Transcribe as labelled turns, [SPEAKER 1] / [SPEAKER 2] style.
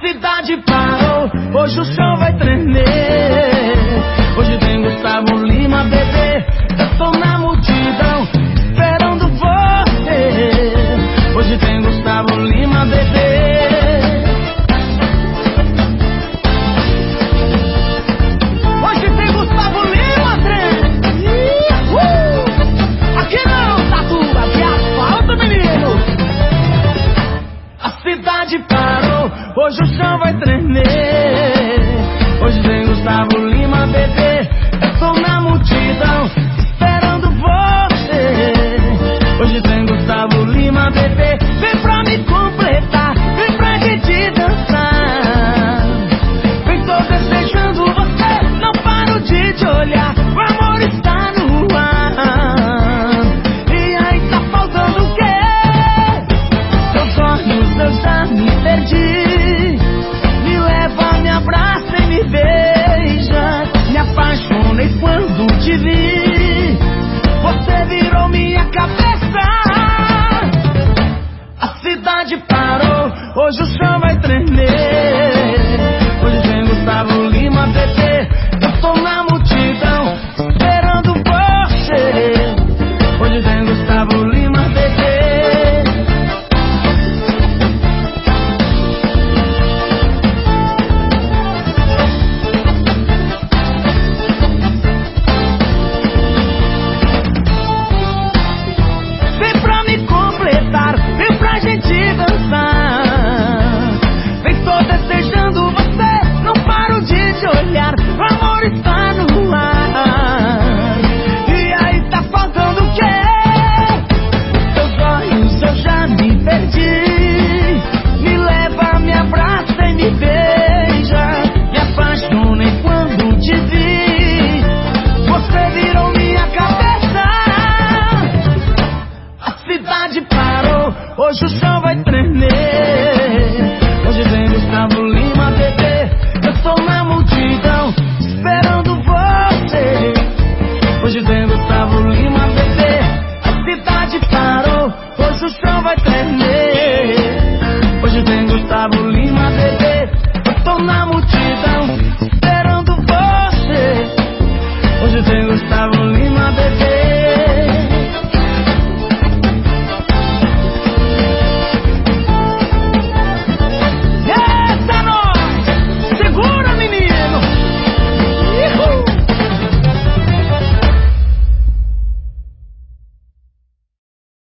[SPEAKER 1] cidade parou, hoje o chão vai tremer. Hoje o chão vai tremer. Hoje vem Gustavo Lima, bebê. Eu tô na multidão, esperando você. Hoje vem Gustavo Lima, bebê. Vem pra me completar, vem pra gente dançar. Vem tô desejando você, não paro de te olhar. O amor está no ar. E aí tá faltando o quê? Teus olhos eu já me perdi. Hoje o chão vai tremer.